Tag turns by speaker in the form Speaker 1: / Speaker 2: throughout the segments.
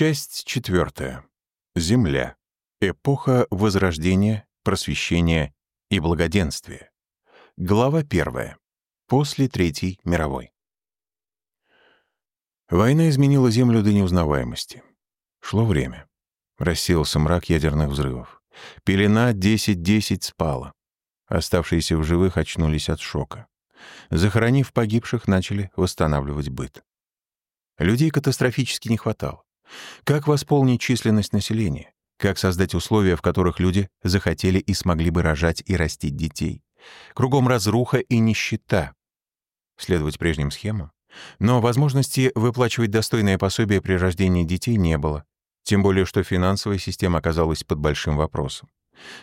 Speaker 1: Часть четвертая. Земля. Эпоха Возрождения, Просвещения и Благоденствия. Глава первая. После Третьей мировой. Война изменила Землю до неузнаваемости. Шло время. Рассеялся мрак ядерных взрывов. Пелена 10-10 спала. Оставшиеся в живых очнулись от шока. Захоронив погибших, начали восстанавливать быт. Людей катастрофически не хватало. Как восполнить численность населения? Как создать условия, в которых люди захотели и смогли бы рожать и растить детей? Кругом разруха и нищета. Следовать прежним схемам? Но возможности выплачивать достойное пособие при рождении детей не было. Тем более, что финансовая система оказалась под большим вопросом.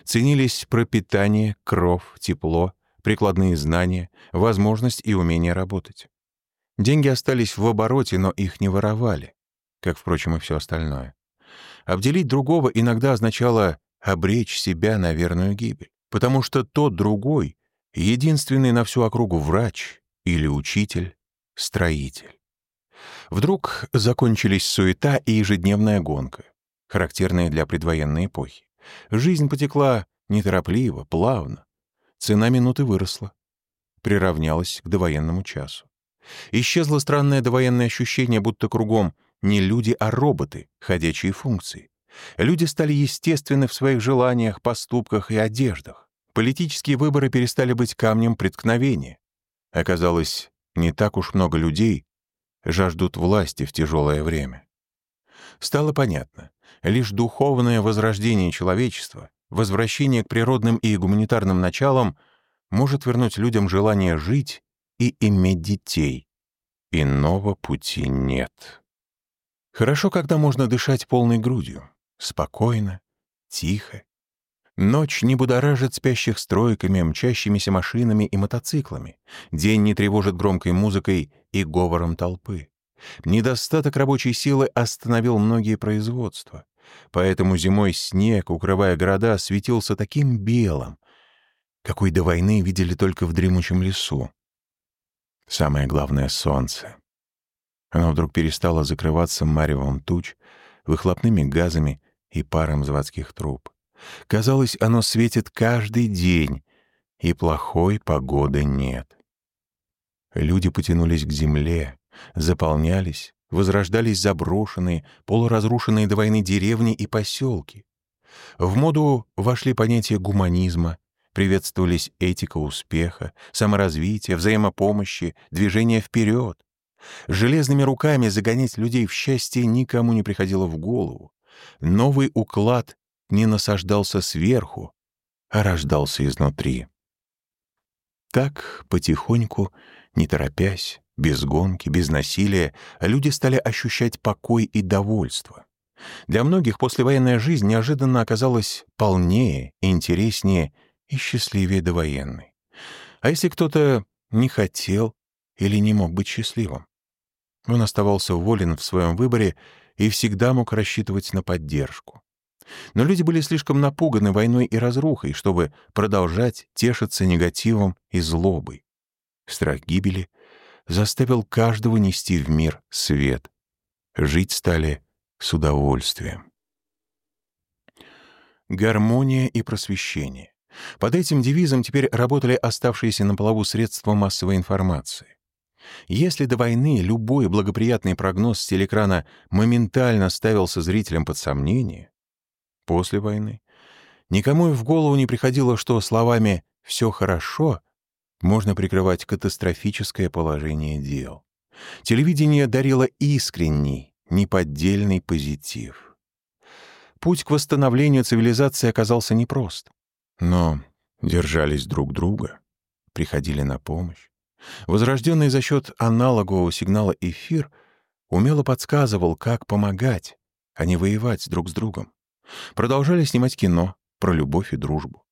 Speaker 1: Ценились пропитание, кровь, тепло, прикладные знания, возможность и умение работать. Деньги остались в обороте, но их не воровали как, впрочем, и все остальное. Обделить другого иногда означало обречь себя на верную гибель, потому что тот другой — единственный на всю округу врач или учитель, строитель. Вдруг закончились суета и ежедневная гонка, характерная для предвоенной эпохи. Жизнь потекла неторопливо, плавно. Цена минуты выросла, приравнялась к довоенному часу. Исчезло странное довоенное ощущение, будто кругом — не люди, а роботы, ходячие функции. Люди стали естественны в своих желаниях, поступках и одеждах. Политические выборы перестали быть камнем преткновения. Оказалось, не так уж много людей жаждут власти в тяжелое время. Стало понятно, лишь духовное возрождение человечества, возвращение к природным и гуманитарным началам может вернуть людям желание жить и иметь детей. Иного пути нет. Хорошо, когда можно дышать полной грудью. Спокойно, тихо. Ночь не будоражит спящих стройками, мчащимися машинами и мотоциклами. День не тревожит громкой музыкой и говором толпы. Недостаток рабочей силы остановил многие производства. Поэтому зимой снег, укрывая города, светился таким белым, какой до войны видели только в дремучем лесу. Самое главное — солнце. Оно вдруг перестало закрываться маревом туч, выхлопными газами и паром заводских труб. Казалось, оно светит каждый день, и плохой погоды нет. Люди потянулись к земле, заполнялись, возрождались заброшенные, полуразрушенные до войны деревни и поселки. В моду вошли понятия гуманизма, приветствовались этика успеха, саморазвития, взаимопомощи, движение вперед. Железными руками загонять людей в счастье никому не приходило в голову. Новый уклад не насаждался сверху, а рождался изнутри. Так, потихоньку, не торопясь, без гонки, без насилия, люди стали ощущать покой и довольство. Для многих послевоенная жизнь неожиданно оказалась полнее, интереснее и счастливее довоенной. А если кто-то не хотел или не мог быть счастливым? Он оставался волен в своем выборе и всегда мог рассчитывать на поддержку. Но люди были слишком напуганы войной и разрухой, чтобы продолжать тешиться негативом и злобой. Страх гибели заставил каждого нести в мир свет. Жить стали с удовольствием. Гармония и просвещение. Под этим девизом теперь работали оставшиеся на плаву средства массовой информации. Если до войны любой благоприятный прогноз с телекрана моментально ставился зрителям под сомнение, после войны никому и в голову не приходило, что словами «все хорошо» можно прикрывать катастрофическое положение дел. Телевидение дарило искренний, неподдельный позитив. Путь к восстановлению цивилизации оказался непрост. Но держались друг друга, приходили на помощь. Возрожденный за счет аналогового сигнала эфир умело подсказывал, как помогать, а не воевать друг с другом. Продолжали снимать кино про любовь и дружбу.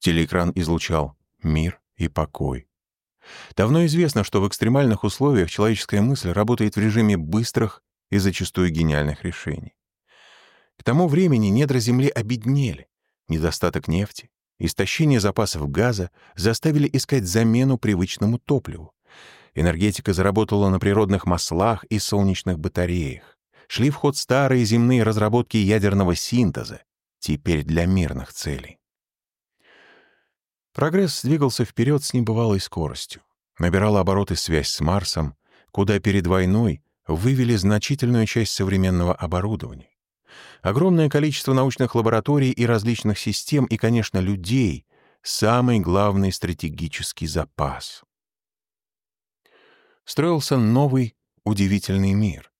Speaker 1: Телеэкран излучал мир и покой. Давно известно, что в экстремальных условиях человеческая мысль работает в режиме быстрых и зачастую гениальных решений. К тому времени недра Земли обеднели, недостаток нефти, Истощение запасов газа заставили искать замену привычному топливу. Энергетика заработала на природных маслах и солнечных батареях. шли в ход старые земные разработки ядерного синтеза, теперь для мирных целей. Прогресс двигался вперед с небывалой скоростью. Набирала обороты связь с Марсом, куда перед войной вывели значительную часть современного оборудования. Огромное количество научных лабораторий и различных систем, и, конечно, людей — самый главный стратегический запас. Строился новый, удивительный мир.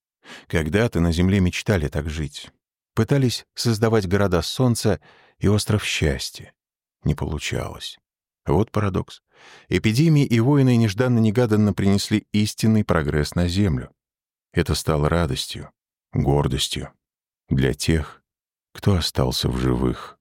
Speaker 1: Когда-то на Земле мечтали так жить. Пытались создавать города солнца и остров счастья. Не получалось. Вот парадокс. Эпидемии и войны нежданно-негаданно принесли истинный прогресс на Землю. Это стало радостью, гордостью для тех, кто остался в живых.